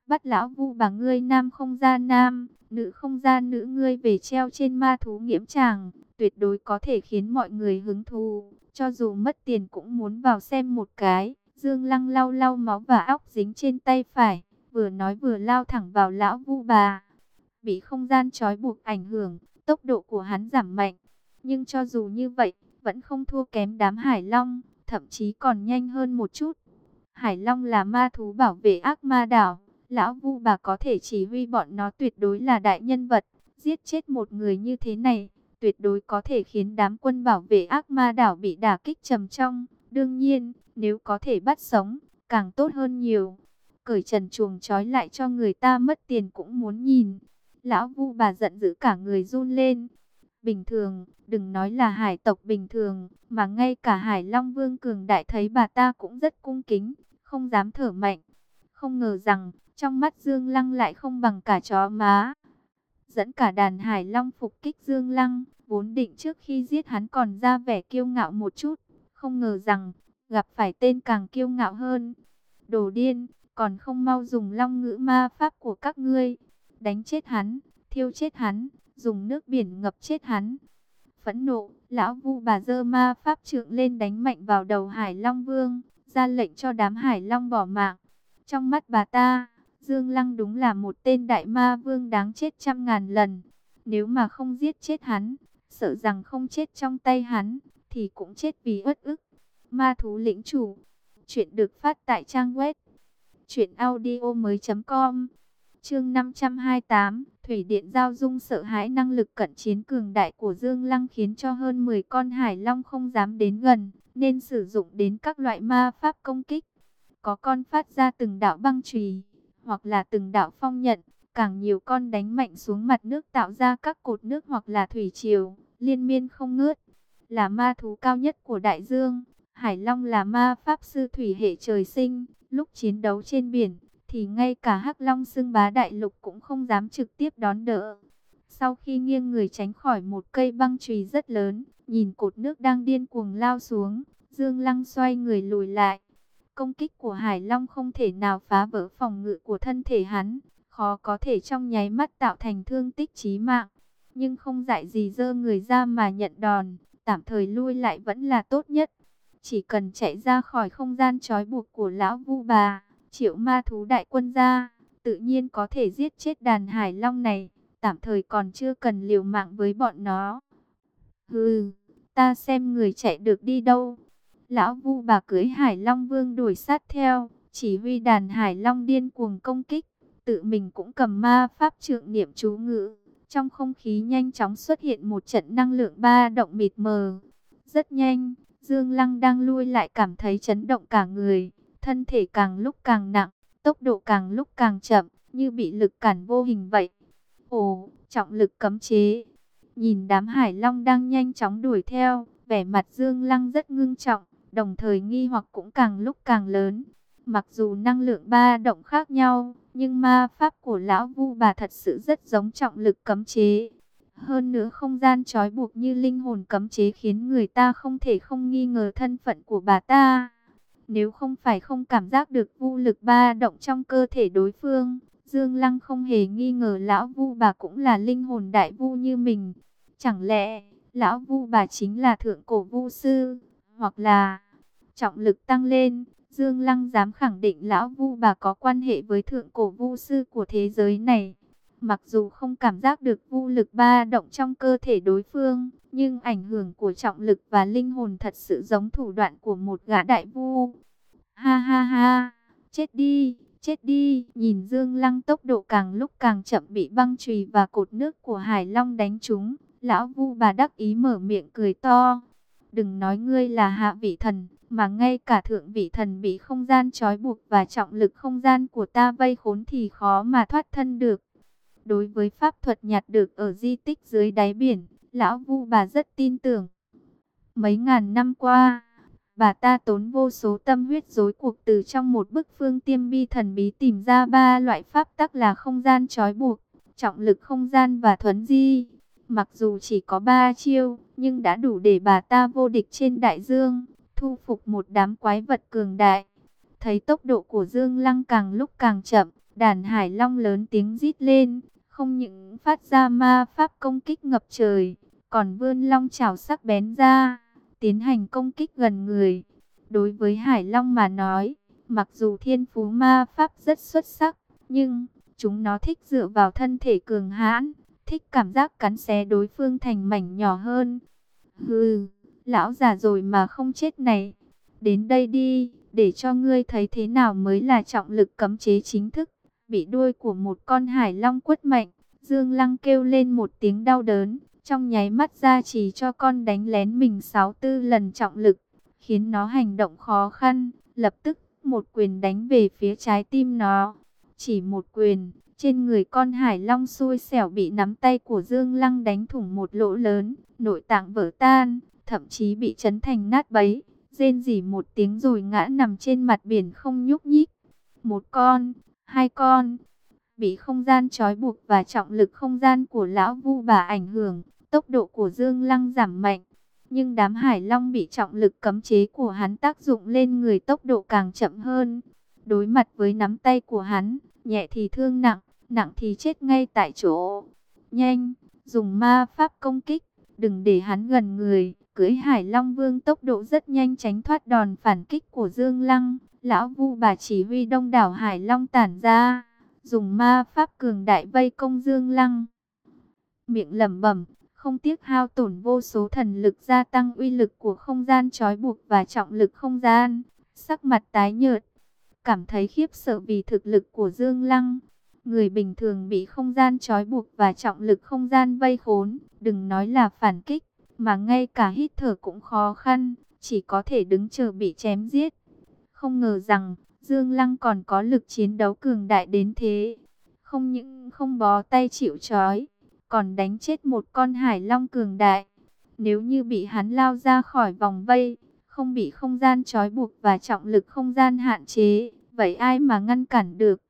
Bắt lão vu bà ngươi nam không ra nam, nữ không ra nữ ngươi về treo trên ma thú nghiễm tràng, tuyệt đối có thể khiến mọi người hứng thú, cho dù mất tiền cũng muốn vào xem một cái. Dương Lăng lau lau máu và óc dính trên tay phải, vừa nói vừa lao thẳng vào lão vu bà. Bị không gian trói buộc ảnh hưởng, tốc độ của hắn giảm mạnh. Nhưng cho dù như vậy, vẫn không thua kém đám hải long, thậm chí còn nhanh hơn một chút. Hải long là ma thú bảo vệ ác ma đảo. Lão Vu bà có thể chỉ huy bọn nó tuyệt đối là đại nhân vật. Giết chết một người như thế này, tuyệt đối có thể khiến đám quân bảo vệ ác ma đảo bị đả kích trầm trong. Đương nhiên, nếu có thể bắt sống, càng tốt hơn nhiều. Cởi trần chuồng trói lại cho người ta mất tiền cũng muốn nhìn. Lão Vu bà giận dữ cả người run lên. Bình thường, đừng nói là hải tộc bình thường, mà ngay cả hải long vương cường đại thấy bà ta cũng rất cung kính, không dám thở mạnh. Không ngờ rằng, trong mắt Dương Lăng lại không bằng cả chó má. Dẫn cả đàn hải long phục kích Dương Lăng, vốn định trước khi giết hắn còn ra vẻ kiêu ngạo một chút. Không ngờ rằng, gặp phải tên càng kiêu ngạo hơn. Đồ điên, còn không mau dùng long ngữ ma pháp của các ngươi. Đánh chết hắn, thiêu chết hắn, dùng nước biển ngập chết hắn. Phẫn nộ, lão vu bà dơ ma pháp trượng lên đánh mạnh vào đầu Hải Long Vương, ra lệnh cho đám Hải Long bỏ mạng. Trong mắt bà ta, Dương Lăng đúng là một tên đại ma vương đáng chết trăm ngàn lần. Nếu mà không giết chết hắn, sợ rằng không chết trong tay hắn, thì cũng chết vì uất ức. Ma thú lĩnh chủ. Chuyện được phát tại trang web. Chuyện audio mới com. Chương 528. Thủy điện giao dung sợ hãi năng lực cận chiến cường đại của Dương Lăng khiến cho hơn 10 con hải long không dám đến gần, nên sử dụng đến các loại ma pháp công kích. Có con phát ra từng đạo băng trùy, hoặc là từng đạo phong nhận, càng nhiều con đánh mạnh xuống mặt nước tạo ra các cột nước hoặc là thủy triều, liên miên không ngớt. Là ma thú cao nhất của đại dương, Hải Long là ma pháp sư thủy hệ trời sinh, lúc chiến đấu trên biển, thì ngay cả hắc Long xưng bá đại lục cũng không dám trực tiếp đón đỡ. Sau khi nghiêng người tránh khỏi một cây băng chùy rất lớn, nhìn cột nước đang điên cuồng lao xuống, Dương Lăng xoay người lùi lại, Công kích của Hải Long không thể nào phá vỡ phòng ngự của thân thể hắn, khó có thể trong nháy mắt tạo thành thương tích chí mạng. Nhưng không dại gì dơ người ra mà nhận đòn, tạm thời lui lại vẫn là tốt nhất. Chỉ cần chạy ra khỏi không gian trói buộc của lão vu bà, triệu ma thú đại quân ra, tự nhiên có thể giết chết đàn Hải Long này, tạm thời còn chưa cần liều mạng với bọn nó. Hừ, ta xem người chạy được đi đâu. Lão Vu bà cưới Hải Long Vương đuổi sát theo, chỉ huy đàn Hải Long điên cuồng công kích, tự mình cũng cầm ma pháp trượng niệm chú ngữ. Trong không khí nhanh chóng xuất hiện một trận năng lượng ba động mịt mờ. Rất nhanh, Dương Lăng đang lui lại cảm thấy chấn động cả người, thân thể càng lúc càng nặng, tốc độ càng lúc càng chậm, như bị lực cản vô hình vậy. Ồ, trọng lực cấm chế. Nhìn đám hải long đang nhanh chóng đuổi theo, vẻ mặt Dương Lăng rất ngưng trọng đồng thời nghi hoặc cũng càng lúc càng lớn. Mặc dù năng lượng ba động khác nhau, nhưng ma pháp của lão vu bà thật sự rất giống trọng lực cấm chế. Hơn nữa không gian trói buộc như linh hồn cấm chế khiến người ta không thể không nghi ngờ thân phận của bà ta. Nếu không phải không cảm giác được vu lực ba động trong cơ thể đối phương, Dương Lăng không hề nghi ngờ lão vu bà cũng là linh hồn đại vu như mình. Chẳng lẽ lão vu bà chính là thượng cổ vu sư, hoặc là trọng lực tăng lên, Dương Lăng dám khẳng định lão vu bà có quan hệ với thượng cổ vu sư của thế giới này. Mặc dù không cảm giác được vu lực ba động trong cơ thể đối phương, nhưng ảnh hưởng của trọng lực và linh hồn thật sự giống thủ đoạn của một gã đại vu. Ha ha ha, chết đi, chết đi. Nhìn Dương Lăng tốc độ càng lúc càng chậm bị băng chùy và cột nước của Hải Long đánh trúng. Lão vu bà đắc ý mở miệng cười to. Đừng nói ngươi là hạ vị thần, mà ngay cả thượng vị thần bị không gian trói buộc và trọng lực không gian của ta vây khốn thì khó mà thoát thân được. Đối với pháp thuật nhặt được ở di tích dưới đáy biển, lão vu bà rất tin tưởng. Mấy ngàn năm qua, bà ta tốn vô số tâm huyết dối cuộc từ trong một bức phương tiêm bi thần bí tìm ra ba loại pháp tắc là không gian trói buộc, trọng lực không gian và thuấn di. Mặc dù chỉ có ba chiêu, nhưng đã đủ để bà ta vô địch trên đại dương thu phục một đám quái vật cường đại. Thấy tốc độ của Dương Lăng càng lúc càng chậm, đàn hải long lớn tiếng rít lên, không những phát ra ma pháp công kích ngập trời, còn vươn long chảo sắc bén ra, tiến hành công kích gần người. Đối với hải long mà nói, mặc dù thiên phú ma pháp rất xuất sắc, nhưng chúng nó thích dựa vào thân thể cường hãn, thích cảm giác cắn xé đối phương thành mảnh nhỏ hơn. Hừ, lão già rồi mà không chết này. Đến đây đi, để cho ngươi thấy thế nào mới là trọng lực cấm chế chính thức. Bị đuôi của một con hải long quất mạnh, Dương Lăng kêu lên một tiếng đau đớn, trong nháy mắt ra chỉ cho con đánh lén mình 64 lần trọng lực, khiến nó hành động khó khăn, lập tức một quyền đánh về phía trái tim nó. Chỉ một quyền, trên người con hải long xui xẻo bị nắm tay của Dương Lăng đánh thủng một lỗ lớn, nội tạng vỡ tan, thậm chí bị chấn thành nát bấy, rên rỉ một tiếng rồi ngã nằm trên mặt biển không nhúc nhích. Một con, hai con, bị không gian trói buộc và trọng lực không gian của lão vu bà ảnh hưởng, tốc độ của Dương Lăng giảm mạnh. Nhưng đám hải long bị trọng lực cấm chế của hắn tác dụng lên người tốc độ càng chậm hơn. Đối mặt với nắm tay của hắn, nhẹ thì thương nặng, nặng thì chết ngay tại chỗ. Nhanh, dùng ma pháp công kích, đừng để hắn gần người. Cưới Hải Long Vương tốc độ rất nhanh tránh thoát đòn phản kích của Dương Lăng. Lão Vu bà chỉ huy đông đảo Hải Long tản ra, dùng ma pháp cường đại vây công Dương Lăng. Miệng lẩm bẩm, không tiếc hao tổn vô số thần lực gia tăng uy lực của không gian trói buộc và trọng lực không gian. Sắc mặt tái nhợt, cảm thấy khiếp sợ vì thực lực của Dương Lăng. Người bình thường bị không gian trói buộc và trọng lực không gian vây khốn, đừng nói là phản kích, mà ngay cả hít thở cũng khó khăn, chỉ có thể đứng chờ bị chém giết. Không ngờ rằng, Dương Lăng còn có lực chiến đấu cường đại đến thế. Không những không bó tay chịu trói, còn đánh chết một con hải long cường đại. Nếu như bị hắn lao ra khỏi vòng vây, không bị không gian trói buộc và trọng lực không gian hạn chế, vậy ai mà ngăn cản được?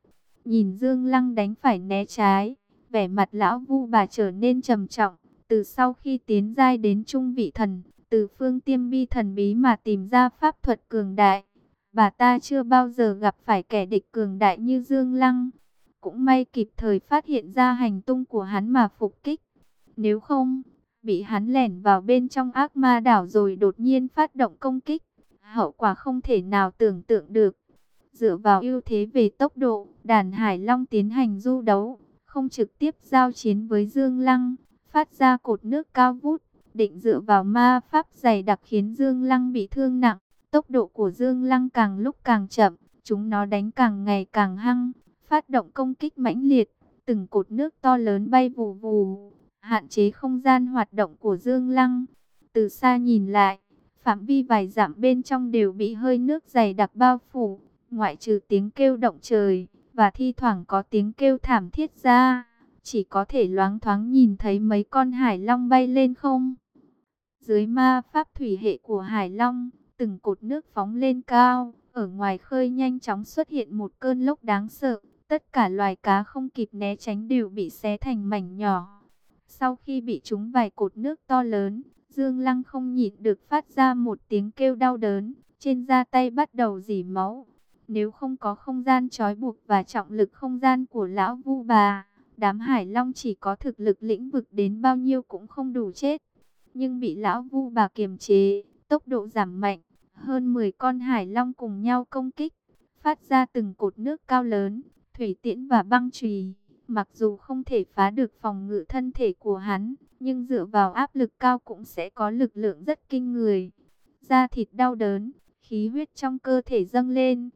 Nhìn Dương Lăng đánh phải né trái, vẻ mặt lão vu bà trở nên trầm trọng. Từ sau khi tiến giai đến trung vị thần, từ phương tiêm bi thần bí mà tìm ra pháp thuật cường đại. Bà ta chưa bao giờ gặp phải kẻ địch cường đại như Dương Lăng. Cũng may kịp thời phát hiện ra hành tung của hắn mà phục kích. Nếu không, bị hắn lẻn vào bên trong ác ma đảo rồi đột nhiên phát động công kích. Hậu quả không thể nào tưởng tượng được. Dựa vào ưu thế về tốc độ, đàn Hải Long tiến hành du đấu, không trực tiếp giao chiến với Dương Lăng, phát ra cột nước cao vút, định dựa vào ma pháp dày đặc khiến Dương Lăng bị thương nặng. Tốc độ của Dương Lăng càng lúc càng chậm, chúng nó đánh càng ngày càng hăng, phát động công kích mãnh liệt, từng cột nước to lớn bay vù vù, hạn chế không gian hoạt động của Dương Lăng. Từ xa nhìn lại, phạm vi vài dặm bên trong đều bị hơi nước dày đặc bao phủ, ngoại trừ tiếng kêu động trời, và thi thoảng có tiếng kêu thảm thiết ra, chỉ có thể loáng thoáng nhìn thấy mấy con hải long bay lên không. Dưới ma pháp thủy hệ của hải long, từng cột nước phóng lên cao, ở ngoài khơi nhanh chóng xuất hiện một cơn lốc đáng sợ, tất cả loài cá không kịp né tránh đều bị xé thành mảnh nhỏ. Sau khi bị trúng vài cột nước to lớn, Dương Lăng không nhịn được phát ra một tiếng kêu đau đớn, trên da tay bắt đầu dỉ máu. Nếu không có không gian trói buộc và trọng lực không gian của lão vu bà, đám hải long chỉ có thực lực lĩnh vực đến bao nhiêu cũng không đủ chết. Nhưng bị lão vu bà kiềm chế, tốc độ giảm mạnh, hơn 10 con hải long cùng nhau công kích, phát ra từng cột nước cao lớn, thủy tiễn và băng chùy. Mặc dù không thể phá được phòng ngự thân thể của hắn, nhưng dựa vào áp lực cao cũng sẽ có lực lượng rất kinh người. Da thịt đau đớn, khí huyết trong cơ thể dâng lên.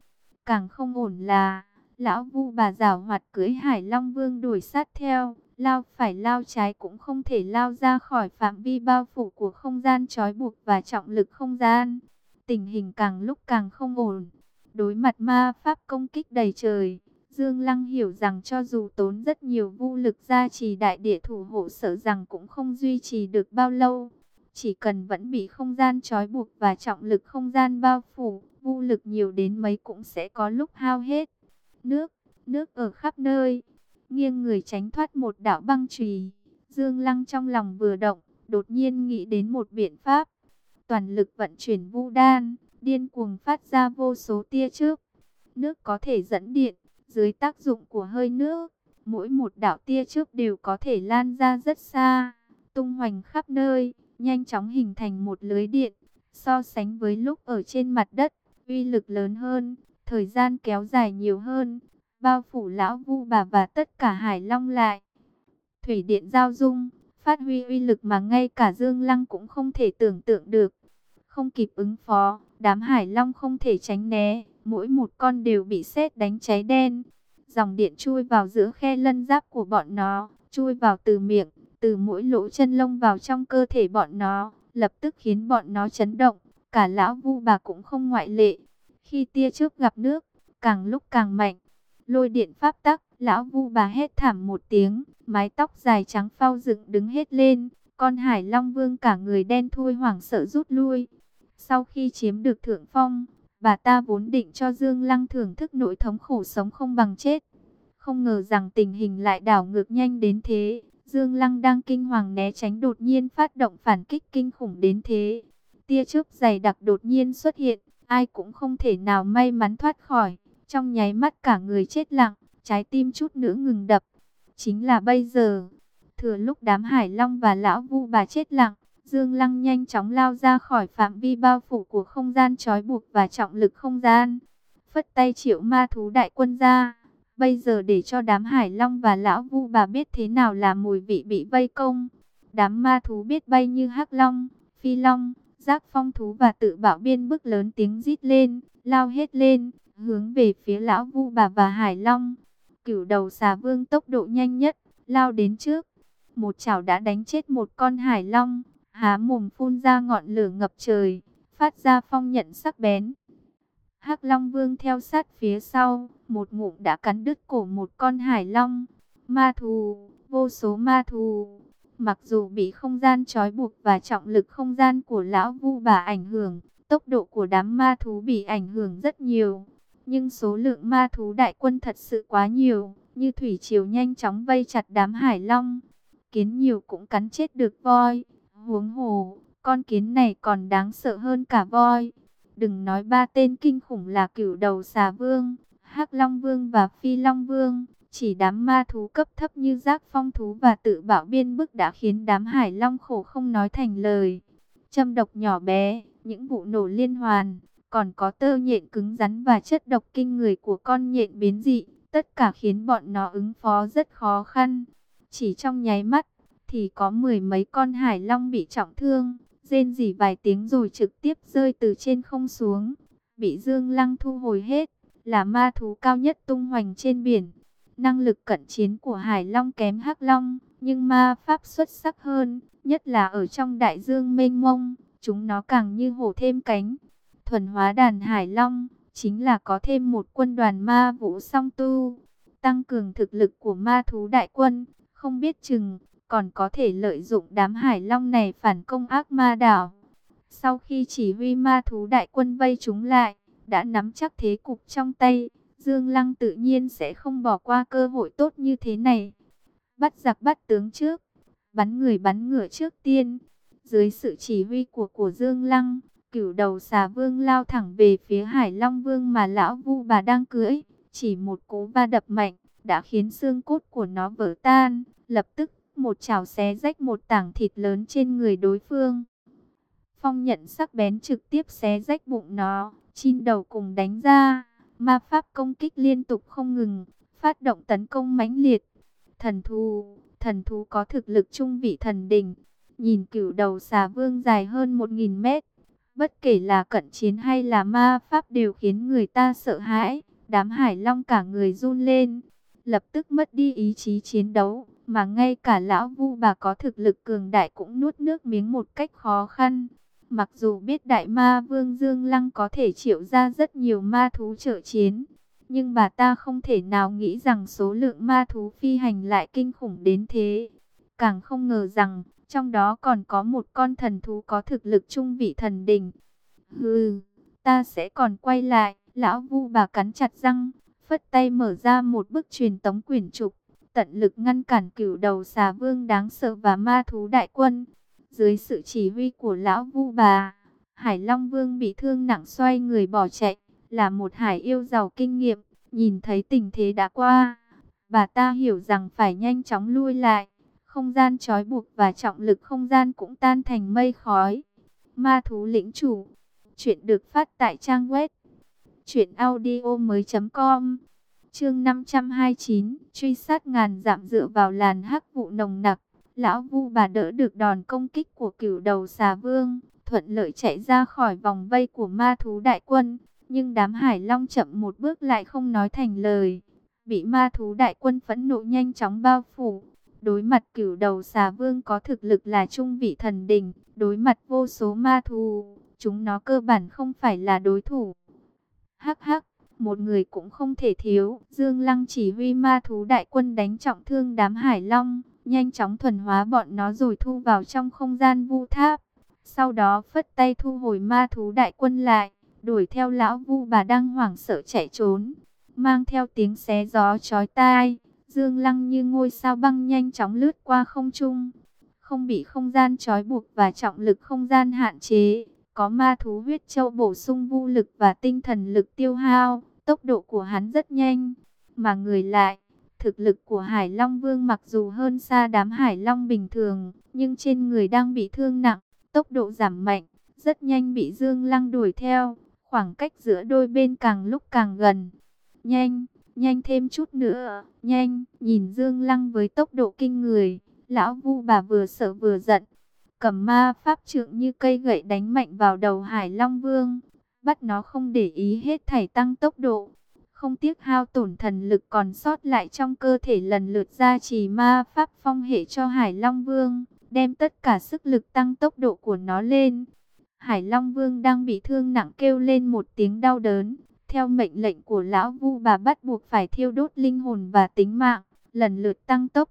Càng không ổn là, lão vu bà rào hoạt cưới Hải Long Vương đuổi sát theo, lao phải lao trái cũng không thể lao ra khỏi phạm vi bao phủ của không gian trói buộc và trọng lực không gian. Tình hình càng lúc càng không ổn. Đối mặt ma pháp công kích đầy trời, Dương Lăng hiểu rằng cho dù tốn rất nhiều vũ lực gia trì đại địa thủ hộ sợ rằng cũng không duy trì được bao lâu. Chỉ cần vẫn bị không gian trói buộc và trọng lực không gian bao phủ, vũ lực nhiều đến mấy cũng sẽ có lúc hao hết. Nước, nước ở khắp nơi, nghiêng người tránh thoát một đạo băng trùy. Dương Lăng trong lòng vừa động, đột nhiên nghĩ đến một biện pháp. Toàn lực vận chuyển vu đan, điên cuồng phát ra vô số tia trước. Nước có thể dẫn điện, dưới tác dụng của hơi nước, mỗi một đạo tia trước đều có thể lan ra rất xa, tung hoành khắp nơi, nhanh chóng hình thành một lưới điện. So sánh với lúc ở trên mặt đất, uy lực lớn hơn, thời gian kéo dài nhiều hơn, bao phủ lão vu bà và tất cả hải long lại. thủy điện giao dung, phát huy uy lực mà ngay cả Dương Lăng cũng không thể tưởng tượng được. Không kịp ứng phó, đám hải long không thể tránh né, mỗi một con đều bị sét đánh cháy đen. Dòng điện chui vào giữa khe lân giáp của bọn nó, chui vào từ miệng, từ mỗi lỗ chân lông vào trong cơ thể bọn nó, lập tức khiến bọn nó chấn động. Cả lão vu bà cũng không ngoại lệ. Khi tia chớp gặp nước, càng lúc càng mạnh. Lôi điện pháp tắc, lão vu bà hét thảm một tiếng, mái tóc dài trắng phao dựng đứng hết lên. Con hải long vương cả người đen thui hoảng sợ rút lui. Sau khi chiếm được thượng phong, bà ta vốn định cho Dương Lăng thưởng thức nỗi thống khổ sống không bằng chết. Không ngờ rằng tình hình lại đảo ngược nhanh đến thế. Dương Lăng đang kinh hoàng né tránh đột nhiên phát động phản kích kinh khủng đến thế. Tia chớp dày đặc đột nhiên xuất hiện, ai cũng không thể nào may mắn thoát khỏi. Trong nháy mắt cả người chết lặng, trái tim chút nữa ngừng đập. Chính là bây giờ, thừa lúc đám hải long và lão vu bà chết lặng, Dương Lăng nhanh chóng lao ra khỏi phạm vi bao phủ của không gian trói buộc và trọng lực không gian. Phất tay triệu ma thú đại quân ra. Bây giờ để cho đám hải long và lão vu bà biết thế nào là mùi vị bị vây công. Đám ma thú biết bay như hắc long, phi long, giác phong thú và tự bảo biên bức lớn tiếng rít lên, lao hết lên, hướng về phía lão vu bà và hải long. Cửu đầu xà vương tốc độ nhanh nhất, lao đến trước. Một chảo đã đánh chết một con hải long, há mồm phun ra ngọn lửa ngập trời, phát ra phong nhận sắc bén. hắc Long Vương theo sát phía sau, một ngụm đã cắn đứt cổ một con hải long. Ma thù, vô số ma thù. Mặc dù bị không gian trói buộc và trọng lực không gian của lão vu bà ảnh hưởng, tốc độ của đám ma thú bị ảnh hưởng rất nhiều. Nhưng số lượng ma thú đại quân thật sự quá nhiều, như thủy triều nhanh chóng vây chặt đám hải long. Kiến nhiều cũng cắn chết được voi, huống hồ, con kiến này còn đáng sợ hơn cả voi. Đừng nói ba tên kinh khủng là cửu đầu xà vương, hắc long vương và phi long vương. Chỉ đám ma thú cấp thấp như giác phong thú và tự bảo biên bức đã khiến đám hải long khổ không nói thành lời. Châm độc nhỏ bé, những vụ nổ liên hoàn, còn có tơ nhện cứng rắn và chất độc kinh người của con nhện biến dị, tất cả khiến bọn nó ứng phó rất khó khăn. Chỉ trong nháy mắt, thì có mười mấy con hải long bị trọng thương, rên rỉ vài tiếng rồi trực tiếp rơi từ trên không xuống, bị Dương Lăng thu hồi hết, là ma thú cao nhất tung hoành trên biển. Năng lực cận chiến của Hải Long kém Hắc Long, nhưng ma pháp xuất sắc hơn, nhất là ở trong đại dương mênh mông, chúng nó càng như hổ thêm cánh. Thuần hóa đàn Hải Long, chính là có thêm một quân đoàn ma vũ song tu, tăng cường thực lực của ma thú đại quân, không biết chừng còn có thể lợi dụng đám hải long này phản công ác ma đảo. Sau khi chỉ huy ma thú đại quân vây chúng lại, đã nắm chắc thế cục trong tay, Dương Lăng tự nhiên sẽ không bỏ qua cơ hội tốt như thế này. Bắt giặc bắt tướng trước, bắn người bắn ngựa trước tiên. Dưới sự chỉ huy của của Dương Lăng, cửu đầu xà vương lao thẳng về phía Hải Long Vương mà lão vu bà đang cưỡi. Chỉ một cú va đập mạnh, đã khiến xương cốt của nó vỡ tan, lập tức một chảo xé rách một tảng thịt lớn trên người đối phương. Phong nhận sắc bén trực tiếp xé rách bụng nó, chin đầu cùng đánh ra, ma pháp công kích liên tục không ngừng, phát động tấn công mãnh liệt. Thần thú, thần thú có thực lực trung vị thần đỉnh, nhìn cửu đầu xà vương dài hơn 1.000 mét. Bất kể là cận chiến hay là ma pháp đều khiến người ta sợ hãi, đám hải long cả người run lên, lập tức mất đi ý chí chiến đấu mà ngay cả lão vu bà có thực lực cường đại cũng nuốt nước miếng một cách khó khăn. Mặc dù biết đại ma vương Dương Lăng có thể triệu ra rất nhiều ma thú trợ chiến, nhưng bà ta không thể nào nghĩ rằng số lượng ma thú phi hành lại kinh khủng đến thế. Càng không ngờ rằng, trong đó còn có một con thần thú có thực lực trung vị thần đỉnh. Hừ, ta sẽ còn quay lại, lão vu bà cắn chặt răng, phất tay mở ra một bức truyền tống quyển trục tận lực ngăn cản cửu đầu xà vương đáng sợ và ma thú đại quân. Dưới sự chỉ huy của lão vu bà, Hải Long Vương bị thương nặng xoay người bỏ chạy, là một hải yêu giàu kinh nghiệm, nhìn thấy tình thế đã qua. Bà ta hiểu rằng phải nhanh chóng lui lại, không gian trói buộc và trọng lực không gian cũng tan thành mây khói. Ma thú lĩnh chủ, chuyện được phát tại trang web chuyện audio mới.com Chương 529, truy sát ngàn dạm dựa vào làn hắc vụ nồng nặc, lão Vu bà đỡ được đòn công kích của Cửu Đầu Xà Vương, thuận lợi chạy ra khỏi vòng vây của ma thú đại quân, nhưng đám Hải Long chậm một bước lại không nói thành lời, bị ma thú đại quân phẫn nộ nhanh chóng bao phủ. Đối mặt Cửu Đầu Xà Vương có thực lực là trung vị thần đỉnh, đối mặt vô số ma thú, chúng nó cơ bản không phải là đối thủ. Hắc hắc, một người cũng không thể thiếu. Dương Lăng chỉ huy ma thú đại quân đánh trọng thương đám hải long, nhanh chóng thuần hóa bọn nó rồi thu vào trong không gian vu tháp. Sau đó phất tay thu hồi ma thú đại quân lại, đuổi theo lão vu bà đang hoảng sợ chạy trốn. Mang theo tiếng xé gió chói tai, Dương Lăng như ngôi sao băng nhanh chóng lướt qua không trung. Không bị không gian trói buộc và trọng lực không gian hạn chế, có ma thú huyết châu bổ sung vũ lực và tinh thần lực tiêu hao, tốc độ của hắn rất nhanh, mà người lại, thực lực của Hải Long Vương mặc dù hơn xa đám Hải Long bình thường, nhưng trên người đang bị thương nặng, tốc độ giảm mạnh, rất nhanh bị Dương Lăng đuổi theo, khoảng cách giữa đôi bên càng lúc càng gần. Nhanh, nhanh thêm chút nữa, nhanh, nhìn Dương Lăng với tốc độ kinh người, lão vu bà vừa sợ vừa giận, cầm ma pháp trượng như cây gậy đánh mạnh vào đầu Hải Long Vương bắt nó không để ý hết thảy tăng tốc độ. Không tiếc hao tổn thần lực còn sót lại trong cơ thể lần lượt ra trì ma pháp phong hệ cho Hải Long Vương, đem tất cả sức lực tăng tốc độ của nó lên. Hải Long Vương đang bị thương nặng kêu lên một tiếng đau đớn, theo mệnh lệnh của lão Vu bà bắt buộc phải thiêu đốt linh hồn và tính mạng, lần lượt tăng tốc.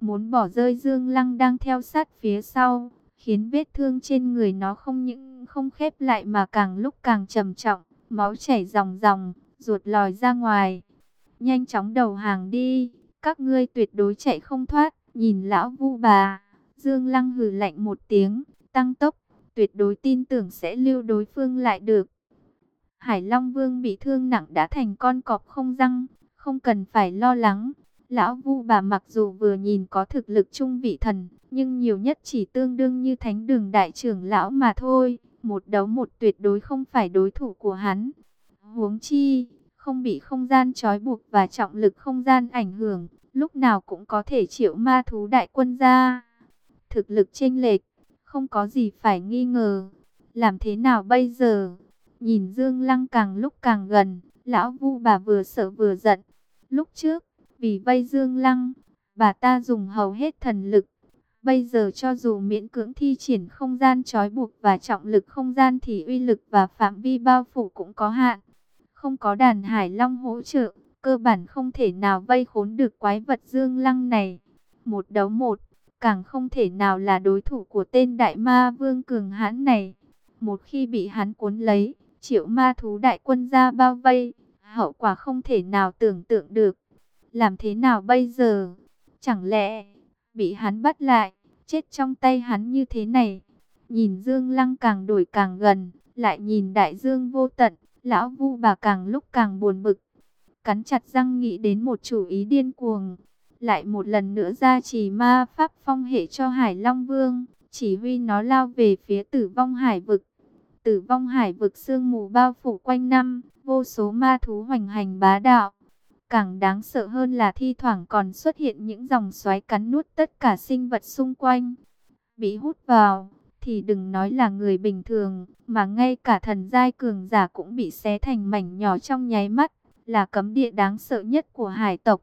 Muốn bỏ rơi Dương Lăng đang theo sát phía sau, khiến vết thương trên người nó không những không khép lại mà càng lúc càng trầm trọng, máu chảy ròng ròng, ruột lòi ra ngoài. Nhanh chóng đầu hàng đi, các ngươi tuyệt đối chạy không thoát, nhìn lão vu bà. Dương Lăng hừ lạnh một tiếng, tăng tốc, tuyệt đối tin tưởng sẽ lưu đối phương lại được. Hải Long Vương bị thương nặng đã thành con cọp không răng, không cần phải lo lắng. Lão Vu bà mặc dù vừa nhìn có thực lực trung vị thần, nhưng nhiều nhất chỉ tương đương như thánh đường đại trưởng lão mà thôi. Một đấu một tuyệt đối không phải đối thủ của hắn. Huống chi, không bị không gian trói buộc và trọng lực không gian ảnh hưởng, lúc nào cũng có thể triệu ma thú đại quân ra. Thực lực chênh lệch, không có gì phải nghi ngờ. Làm thế nào bây giờ? Nhìn Dương Lăng càng lúc càng gần, lão Vu bà vừa sợ vừa giận. Lúc trước, vì vây Dương Lăng, bà ta dùng hầu hết thần lực. Bây giờ cho dù miễn cưỡng thi triển không gian trói buộc và trọng lực không gian thì uy lực và phạm vi bao phủ cũng có hạn. Không có đàn hải long hỗ trợ, cơ bản không thể nào vây khốn được quái vật Dương Lăng này. Một đấu một, càng không thể nào là đối thủ của tên đại ma vương cường hãn này. Một khi bị hắn cuốn lấy, triệu ma thú đại quân ra bao vây, hậu quả không thể nào tưởng tượng được. Làm thế nào bây giờ? Chẳng lẽ bị hắn bắt lại, chết trong tay hắn như thế này? Nhìn Dương Lăng càng đổi càng gần, lại nhìn đại dương vô tận, lão vu bà càng lúc càng buồn bực. Cắn chặt răng nghĩ đến một chủ ý điên cuồng. Lại một lần nữa ra chỉ ma pháp phong hệ cho Hải Long Vương, chỉ huy nó lao về phía tử vong hải vực. Tử vong hải vực sương mù bao phủ quanh năm, vô số ma thú hoành hành bá đạo. Càng đáng sợ hơn là thi thoảng còn xuất hiện những dòng xoáy cắn nuốt tất cả sinh vật xung quanh. Bị hút vào, thì đừng nói là người bình thường, mà ngay cả thần giai cường giả cũng bị xé thành mảnh nhỏ trong nháy mắt, là cấm địa đáng sợ nhất của hải tộc.